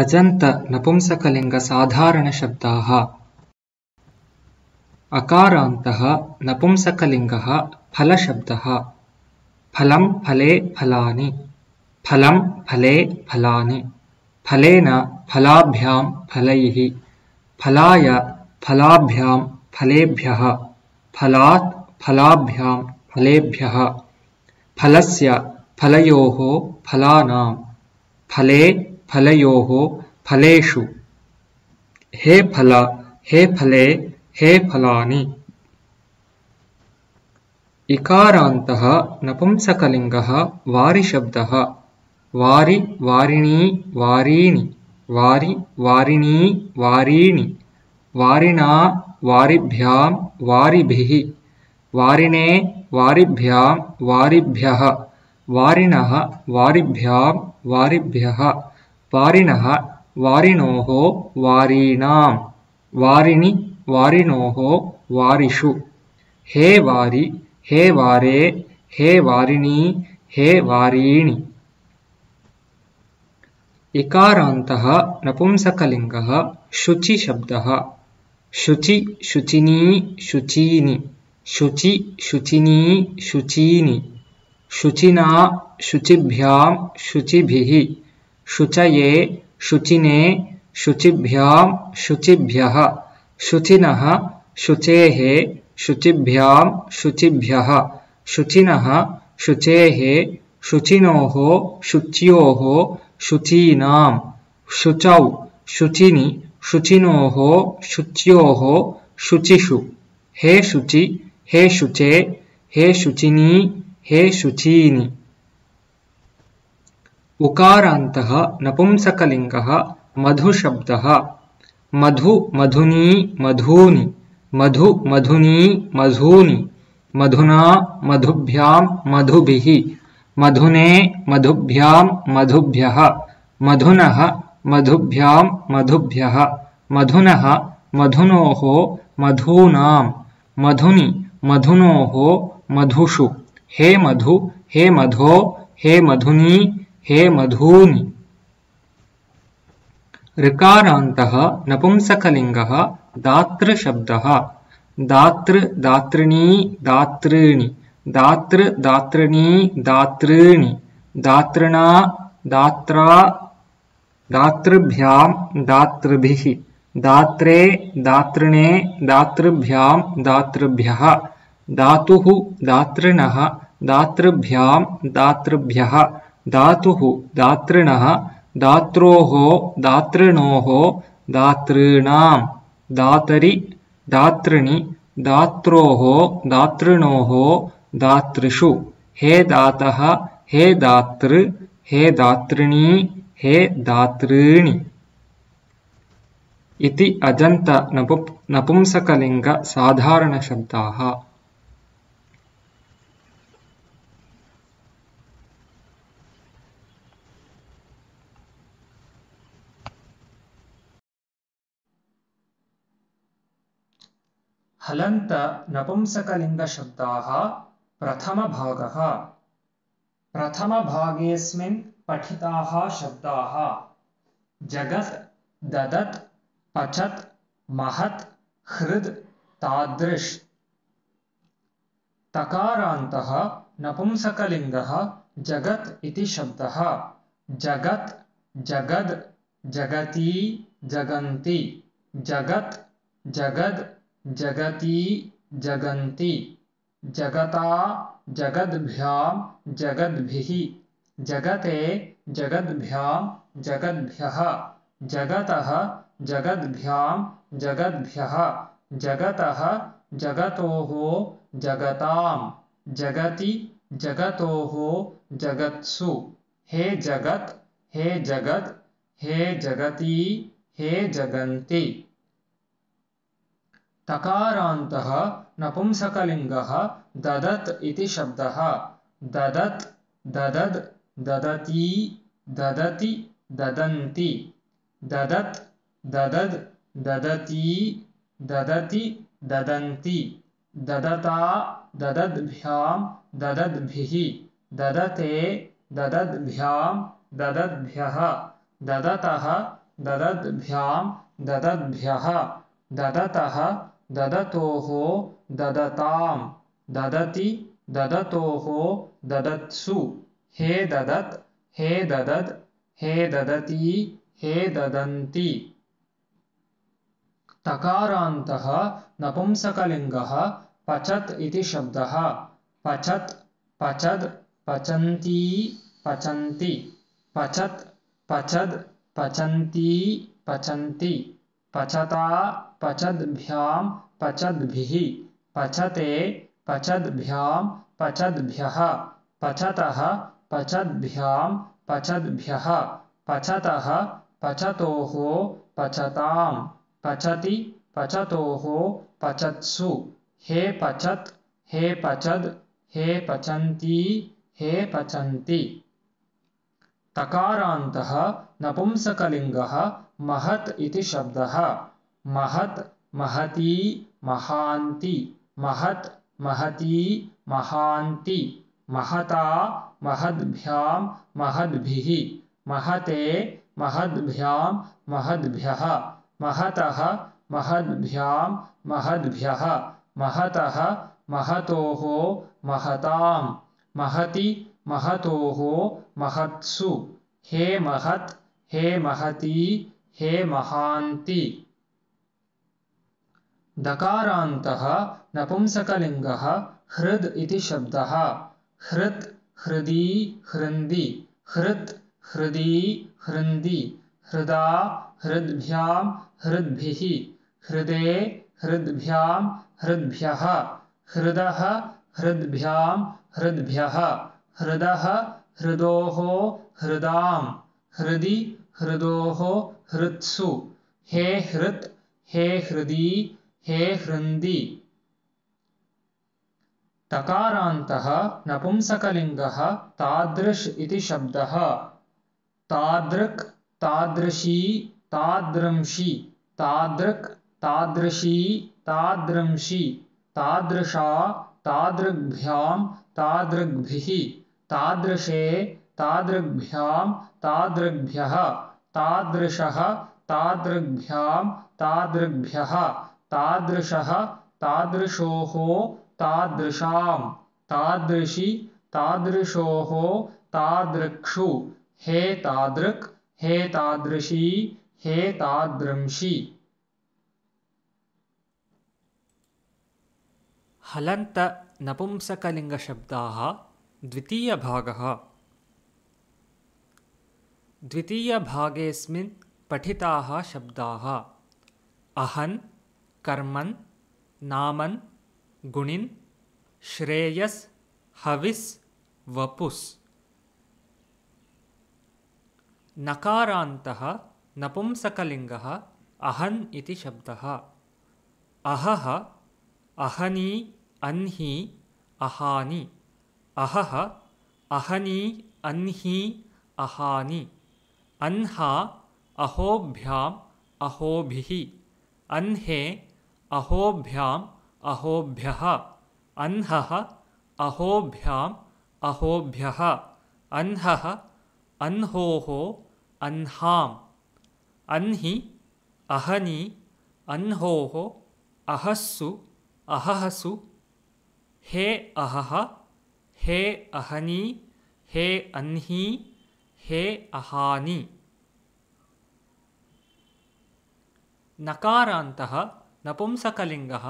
अजन्त नपुंसकलिङ्गसाधारणशब्दाः। अकारान्तः नपुंसकलिङ्गः फलशब्दः। फलं फले फलानि। फलं फले फलानि। फलेन फलाभ्यां फलैः। फलाय फलाभ्यां फलेभ्यः। फलात् फलाभ्यां फलेभ्यः। फलस्य फलयोः फलानां। फले फलयोः फलेषु। हे फल हे फले हे फलानि। इकारान्तः नपुंसकलिङ्गः वारिशब्दः। वारि वारिणी वारीणि। वारि वारिणी वारीणि। वारिणा वारिभ्यां वारिभिः। वारिणे वारिभ्यां वारिभ्यः। वारिणः वारिभ्यां वारिभ्यः वारिणः वारिणोः वारीणां वारिणि वारिणोः वारिषु हे वारि हे वारे हे वारिणी हे वारीणि इकारान्तः नपुंसकलिङ्गः शुचिशब्दः शुचि शुचिनी शुचीनि शुचि शुचिनी शुचीनि शुचिना शुचिभ्यां शुचिभिः शुचये शुचिने शुचिभ्यां शुचिभ्यः शुचिनः शुचेः शुचिभ्यां शुचिभ्यः शुचिनः शुचेः शुचिनोः शुच्योः शुचीनां शुचौ शुचिनि शुचिनोः शुच्योः शुचिषु हे शुचि हे शुचे हे शुचिनी हे शुचीनि उकारान्तः नपुंसकलिङ्गः, मधुशब्दः, मधु मधुनी मधूनि, मधु मधुनी मधूनि, मधुना मधुभ्यां मधुभिः, मधुने मधुभ्यां मधुभ्यः, मधुनः मधुभ्यां मधुभ्यः, मधुनः मधुनोः मधूनां, मधुनि मधुनोः मधुषु, हे मधु, हे मधो, हे मधुनी हे मधूनि। ऋकारान्तः नपुंसकलिङ्गः दातृशब्दः। दातृ दातृणी दातॄणि। दातृ दातृणी दातॄणि। दातृणा दात्रा दातृभ्यां दातृभिः। दात्रे दातृणे दातृभ्यां दातृभ्यः। धातुः दातृणः। दातृभ्यां दातृभ्यः धातुः धातृणः धात्रोः धातृणोः धातॄणां धातरि धातृणि धात्रोः धातृणोः धातृषु। हे धातः हे धातृ हे धातृणी हे धातॄणि। इति अजन्तनपु नपुंसकलिङ्गसाधारणशब्दाः हलन्त नपुंसकलिङ्गशब्दाः प्रथमभागः। प्रथमभागेऽस्मिन् पठिताः शब्दाः। जगत्, ददत्, पचत्, महत्, हृद्, तादृश्। तकारान्तः नपुंसकलिङ्गः जगत् इति शब्दः। जगत्, जगद्, जगती, जगन्ति। जगत्, जगद् जगती जगन्ति, जगता जगद्भ्यां जगद्भिः, जगते जगद्भ्यां जगद्भ्यः, जगतः जगद्भ्यां जगद्भ्यः, जगतः जगतोः जगतां, जगति जगतोः जगत्सु। हे जगत् हे जगत्, हे जगती, हे जगन्ति। तकारान्तः नपुंसकलिङ्गः ददत् इति शब्दः। ददत्, ददद्, ददती, ददति, ददन्ति। ददत्, ददद्, ददती, ददति, ददन्ति। ददता, ददद्भ्यां, ददद्भिः। ददते, ददद्भ्यां, ददद्भ्यः। ददतः, ददद्भ्यां, ददद्भ्यः। ददतः ददतोः ददतां ददति ददतोः ददत्सु। हे ददत्, हे ददद् हे ददती, हे ददन्ति। तकारान्तः नपुंसकलिङ्गः पचत् इति शब्दः। पचत्, पचद्, पचन्ती, पचन्ति। पचत्, पचद्, पचन्ती, पचन्ति। पचता पचद्भ्यां पचद्भिः पचते पचद्भ्यां पचद्भ्यः पचतः पचद्भ्यां पचद्भ्यः पचतः पचतोः पचतां पचति पचतोः पचत्सु हे पचत् हे पचद् हे पचन्ती हे पचन्ति। तकारान्तः नपुंसकलिङ्गः महत् इति शब्दः। महत्, महती महान्ति महत्, महती महान्ति महता, महद्भ्यां, महद्भिः, महते, महद्भ्यां, महद्भ्यः, महतः, महद्भ्यां, महद्भ्यः, महतः, महतोः, महतां, महति, महतोः, महत्सु, हे महत्, हे महती, हे महान्ति दकारान्तः नपुंसकलिङ्गः हृद् इति शब्दः। हृत्, हृदी, हृन्दि। हृत्, हृदी, हृन्दि। हृदा, हृद्भ्यां, हृद्भिः। हृदे, हृद्भ्यां, हृद्भ्यः। हृदः, हृद्भ्यां, हृद्भ्यः। हृदः, हृदोः हृदां हृदि, हृदोः, हृत्सु। हे हृत्, हे हृदि हे हृन्दि। तकारान्तः नपुंसकलिङ्गः तादृश् इति शब्दः। तादृक्, तादृशी, तादृंशि। तादृक्, तादृशी, तादृंशि। तादृशा, तादृग्भ्यां, तादृग्भिः। तादृशे, तादृग्भ्यां, तादृग्भ्यः। तादृशः, तादृग्भ्यां, तादृग्भ्यः। तादृशः तादृशोः तादृशां तादृशि, तादृशोः, तादृक्षु। हे तादृक्, हे तादृशी, हे तादृंशि। हलन्त नपुंसकलिङ्गशब्दाः द्वितीयभागः। द्वितीयभागेऽस्मिन् पठिताः शब्दाः। अहन् कर्मन्, नामन्, गुणिन्, श्रेयस, हविस्, वपुस्। नकारान्तः, नपुंसकलिङ्गः, अहन् इति शब्दः। अहः, अहनी अह्नि अहानि। अहः, अहनी अह्नि अहानि। अह्ना अहोभ्याम्, अहोभिः। अह्ने अहोभ्याम् अहोभ्यः। अह्नः अहोभ्याम् अहोभ्यः। अह्नः अह्नोः अह्नाम् अह्नि अहनि अह्नोः अहस्सु अहहसु। हे अहः हे अहनी हे अह्नी हे अहानि। नकारान्तः नपुंसकलिङ्गः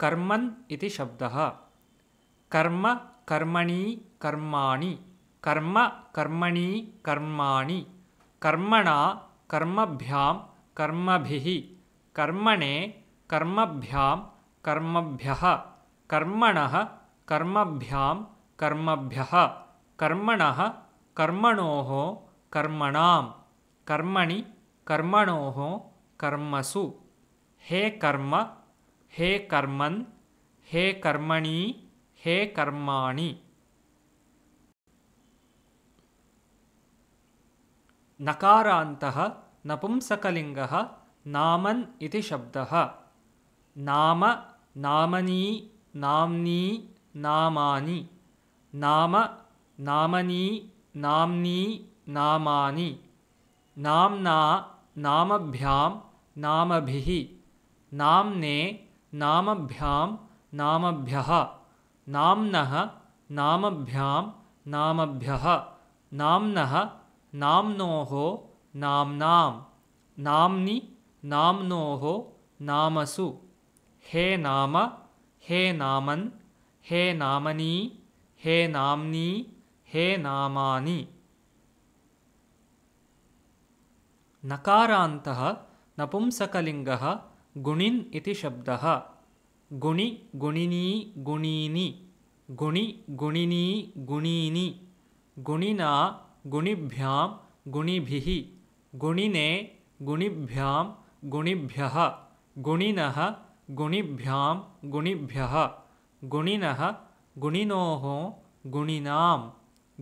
कर्मन् इति शब्दः। कर्म कर्मणि कर्माणि। कर्म कर्मणि कर्माणि। कर्मणा कर्मभ्यां कर्मभिः। कर्मणे कर्मभ्यां कर्मभ्यः। कर्मणः कर्मभ्यां कर्मभ्यः। कर्मणः कर्मणोः कर्मणां कर्मणि कर्मणोः कर्मसु हे कर्म, हे कर्मन्, हे कर्मणि, हे कर्माणि। नकारान्तः, नपुंसकलिङ्गः, नामन् इति शब्दः। नाम, नामनी, नाम्नी, नामानि। नाम, नामनी, नाम्नी, नामानि। नाम्ना, नामभ्यां, नामभिः। नाम्ने, नामभ्यां, नामभ्यः। नाम्नः, नामभ्यां, नामभ्यः। नाम्नः, नाम्नोः नाम्नां नाम्नि, नाम्नोः, नामसु। हे नाम, हे नामन्, हे नामनी, हे नाम्नी, हे नामानि। नकारान्तः नपुंसकलिङ्गः गुणिन् इति शब्दः। गुणि, गुणिनी, गुणीनि। गुणि, गुणिनी, गुणीनि। गुणिना, गुणिभ्यां, गुणिभिः। गुणिने, गुणिभ्यां, गुणिभ्यः। गुणिनः, गुणिभ्यां, गुणिभ्यः। गुणिनः, गुणिनोः, गुणिनां।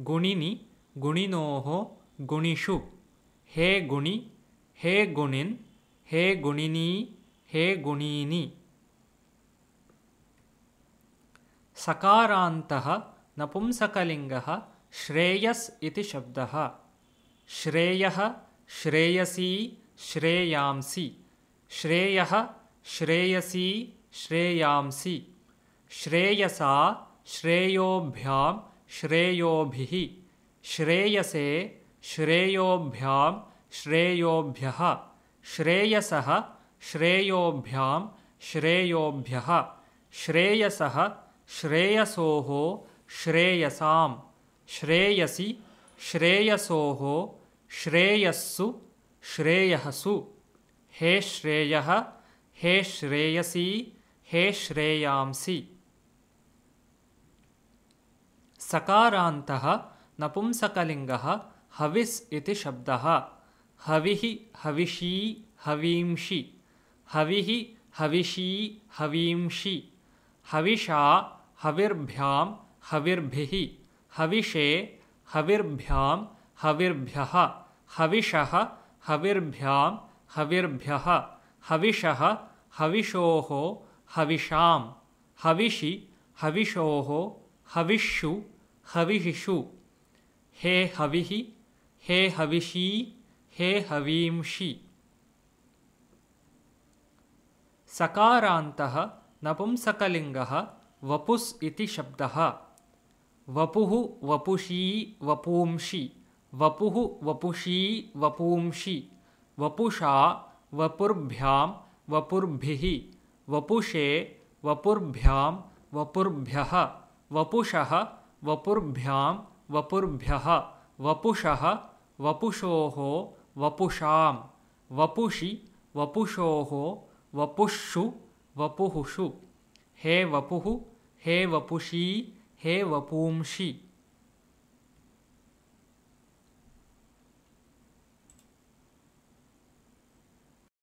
गुणिनि, गुणिनोः, गुणिषु। हे गुणि, हे गुणिन्, हे गुणिनी हे गुणीनि सकारान्तः नपुंसकलिङ्गः श्रेयस् इति शब्दः श्रेयः श्रेयसी श्रेयांसि श्रेयः श्रेयसी श्रेयांसि श्रेयसा श्रेयोभ्यां श्रेयोभिः श्रेयसे श्रेयोभ्यां श्रेयोभ्यः श्रेयसः श्रेयोभ्यां श्रेयोभ्यः, श्रेयसः श्रेयसोः श्रेयसां श्रेयसि श्रेयसोः, श्रेयस्सु श्रेयःसु हे श्रेयः, हे श्रेयसी, हे श्रेयांसि। सकारान्तः नपुंसकलिङ्गः हविस् इति शब्दः। हविः, हविषी, हवींषि। हविः हविषी हवींषि। हविषा हविर्भ्यां हविर्भिः। हविषे हविर्भ्यां हविर्भ्यः। हविषः हविर्भ्यां हविर्भ्यः। हविषः हविषोः हविषां हविषि हविषोः हविषु हविषिषु। हे हविः, हे हविषी, हे हवींषि। सकारान्तः, नपुंसकलिङ्गः, वपुस् शब्दः। वपुः वपुषी वपूंषि, वपुः वपुषी वपूंषि, वपुषा वपुर्भ्यां वपुर्भिः, वपुषे वपुर्भ्यां वपुर्भ्यः, वपुषः वपुर्भ्यां वपुर्भ्यः, वपुषः वपुषोः वपुषां, वपुषि वपुषोः वपुषु वपुहुषु। हे वपुः हे वपुषी हे वपुंषि।